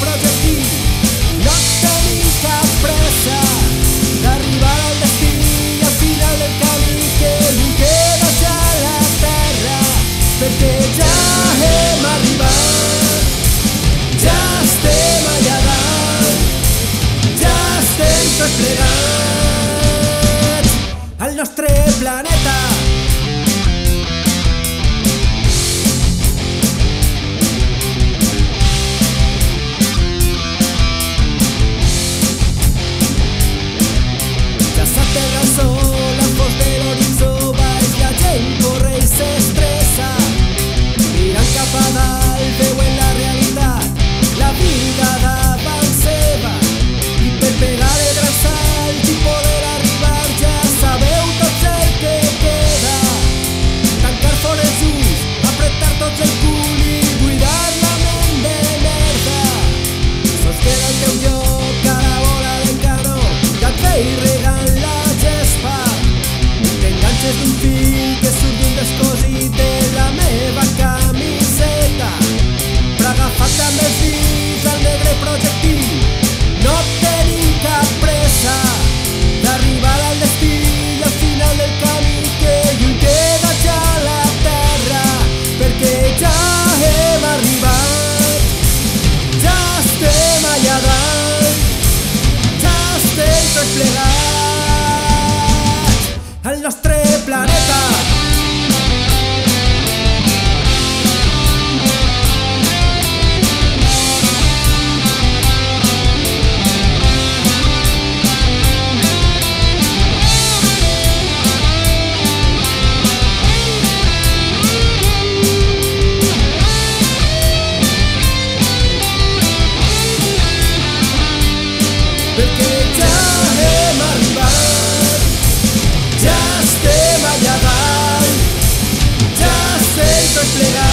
projectí. No pressa d'arribar al del camí que queda ja la terra perquè ja hem arribat, ja al nostre planeta. T'enganxes d'un fil que surt d'un de la meva camiseta. Però agafat amb els dits al negre projectí no tenim cap pressa d'arribar al destí i al final del camí que lluny queda ja la terra perquè ja hem arribat. Ja estem allà dalt, ja estem tots plegats estem tots plegats al nostre